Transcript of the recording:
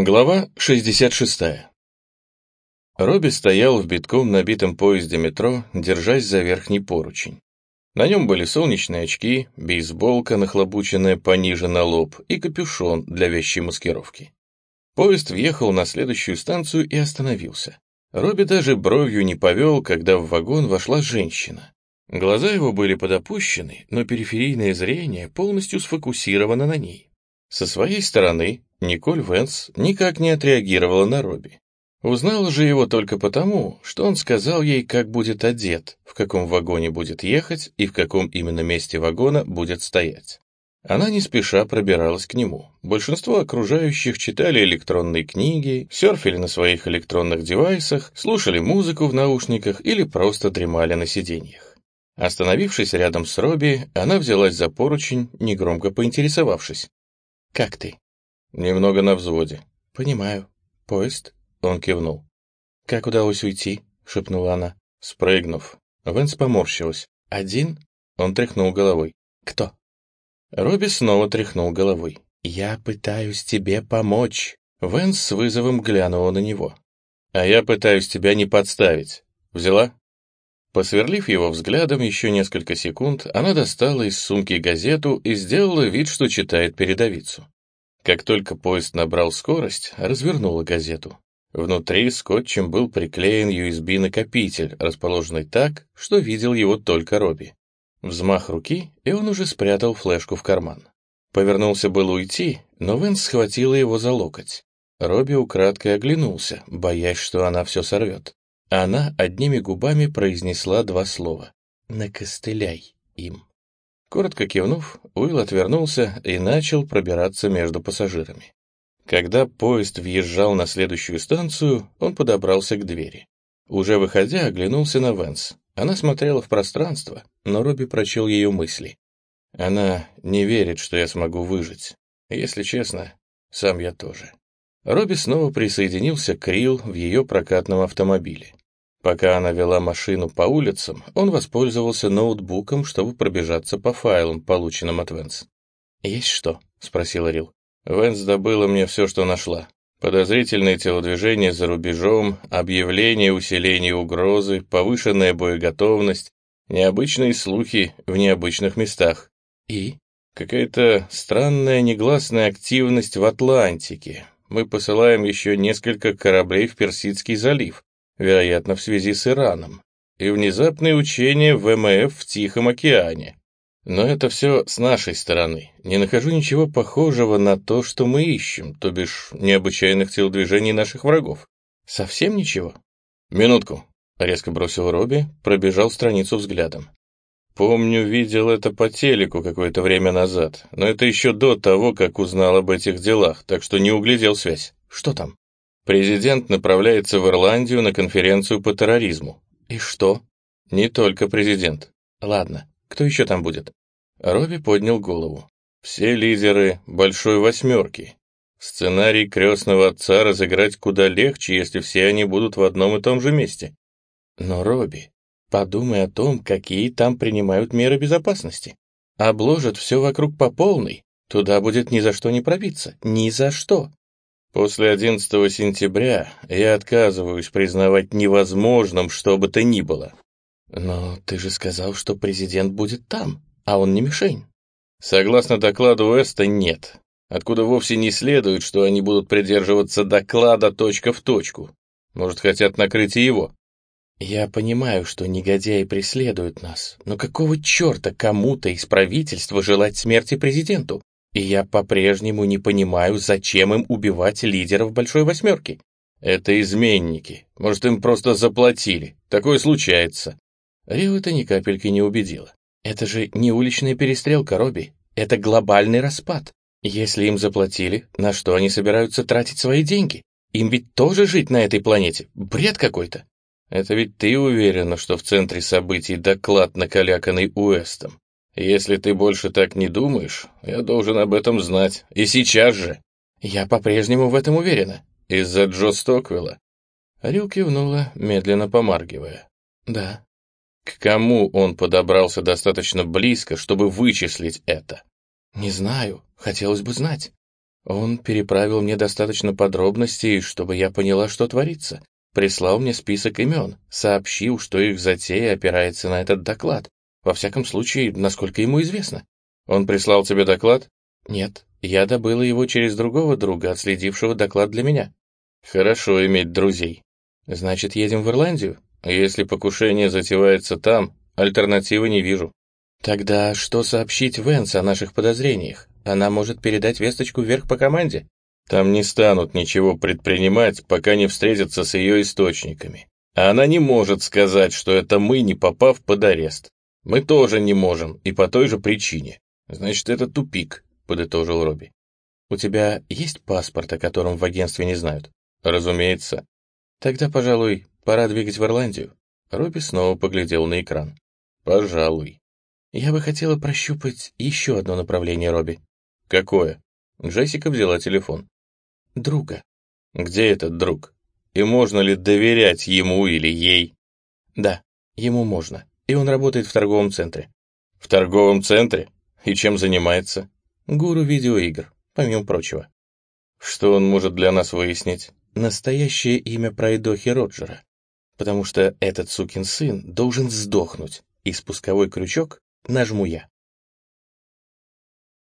Глава 66. Робби стоял в битком набитом поезде метро, держась за верхний поручень. На нем были солнечные очки, бейсболка, нахлобученная пониже на лоб, и капюшон для вещей маскировки. Поезд въехал на следующую станцию и остановился. Робби даже бровью не повел, когда в вагон вошла женщина. Глаза его были подопущены, но периферийное зрение полностью сфокусировано на ней. Со своей стороны Николь Венс никак не отреагировала на Робби. Узнала же его только потому, что он сказал ей, как будет одет, в каком вагоне будет ехать и в каком именно месте вагона будет стоять. Она не спеша пробиралась к нему. Большинство окружающих читали электронные книги, серфили на своих электронных девайсах, слушали музыку в наушниках или просто дремали на сиденьях. Остановившись рядом с Робби, она взялась за поручень, негромко поинтересовавшись. «Как ты?» «Немного на взводе». «Понимаю. Поезд?» Он кивнул. «Как удалось уйти?» — шепнула она. Спрыгнув. Венс поморщилась. «Один?» Он тряхнул головой. «Кто?» Робби снова тряхнул головой. «Я пытаюсь тебе помочь». Венс с вызовом глянула на него. «А я пытаюсь тебя не подставить. Взяла?» Посверлив его взглядом еще несколько секунд, она достала из сумки газету и сделала вид, что читает передовицу. Как только поезд набрал скорость, развернула газету. Внутри скотчем был приклеен USB-накопитель, расположенный так, что видел его только Робби. Взмах руки, и он уже спрятал флешку в карман. Повернулся было уйти, но Венс схватила его за локоть. Робби украдкой оглянулся, боясь, что она все сорвет. Она одними губами произнесла два слова. «Накостыляй им». Коротко кивнув, Уилл отвернулся и начал пробираться между пассажирами. Когда поезд въезжал на следующую станцию, он подобрался к двери. Уже выходя, оглянулся на Венс. Она смотрела в пространство, но Робби прочел ее мысли. Она не верит, что я смогу выжить. Если честно, сам я тоже. Робби снова присоединился к Рил в ее прокатном автомобиле. Пока она вела машину по улицам, он воспользовался ноутбуком, чтобы пробежаться по файлам, полученным от Венс. «Есть что?» — спросила Рил. Венс добыла мне все, что нашла. Подозрительные телодвижения за рубежом, объявление усиления угрозы, повышенная боеготовность, необычные слухи в необычных местах. И какая-то странная негласная активность в Атлантике. Мы посылаем еще несколько кораблей в Персидский залив вероятно, в связи с Ираном, и внезапные учения ВМФ в Тихом океане. Но это все с нашей стороны. Не нахожу ничего похожего на то, что мы ищем, то бишь необычайных телодвижений наших врагов. Совсем ничего? Минутку, — резко бросил Робби, пробежал страницу взглядом. Помню, видел это по телеку какое-то время назад, но это еще до того, как узнал об этих делах, так что не углядел связь. Что там? Президент направляется в Ирландию на конференцию по терроризму. И что? Не только президент. Ладно, кто еще там будет? Робби поднял голову. Все лидеры «Большой восьмерки». Сценарий крестного отца разыграть куда легче, если все они будут в одном и том же месте. Но, Робби, подумай о том, какие там принимают меры безопасности. Обложат все вокруг по полной. Туда будет ни за что не пробиться. Ни за что. После 11 сентября я отказываюсь признавать невозможным что бы то ни было. Но ты же сказал, что президент будет там, а он не мишень. Согласно докладу Уэста, нет. Откуда вовсе не следует, что они будут придерживаться доклада точка в точку. Может, хотят накрыть его. Я понимаю, что негодяи преследуют нас, но какого черта кому-то из правительства желать смерти президенту? И я по-прежнему не понимаю, зачем им убивать лидеров Большой Восьмерки. Это изменники. Может, им просто заплатили. Такое случается. Рио это ни капельки не убедило. Это же не уличная перестрелка, Робби. Это глобальный распад. Если им заплатили, на что они собираются тратить свои деньги? Им ведь тоже жить на этой планете. Бред какой-то. Это ведь ты уверена, что в центре событий доклад, накаляканный Уэстом. Если ты больше так не думаешь, я должен об этом знать. И сейчас же. Я по-прежнему в этом уверена. Из-за Джо Стоквилла. Рил кивнула, медленно помаргивая. Да. К кому он подобрался достаточно близко, чтобы вычислить это? Не знаю, хотелось бы знать. Он переправил мне достаточно подробностей, чтобы я поняла, что творится. Прислал мне список имен, сообщил, что их затея опирается на этот доклад. Во всяком случае, насколько ему известно. Он прислал тебе доклад? Нет, я добыла его через другого друга, отследившего доклад для меня. Хорошо иметь друзей. Значит, едем в Ирландию? Если покушение затевается там, альтернативы не вижу. Тогда что сообщить Венс о наших подозрениях? Она может передать весточку вверх по команде. Там не станут ничего предпринимать, пока не встретятся с ее источниками. А она не может сказать, что это мы, не попав под арест. Мы тоже не можем, и по той же причине. Значит, это тупик, подытожил Робби. У тебя есть паспорт, о котором в агентстве не знают? Разумеется. Тогда, пожалуй, пора двигать в Ирландию. Робби снова поглядел на экран. Пожалуй. Я бы хотела прощупать еще одно направление, Робби. Какое? Джессика взяла телефон. Друга. Где этот друг? И можно ли доверять ему или ей? Да, ему можно. И он работает в торговом центре. В торговом центре? И чем занимается? Гуру видеоигр, помимо прочего. Что он может для нас выяснить? Настоящее имя пройдохи Роджера. Потому что этот сукин сын должен сдохнуть, и спусковой крючок нажму я.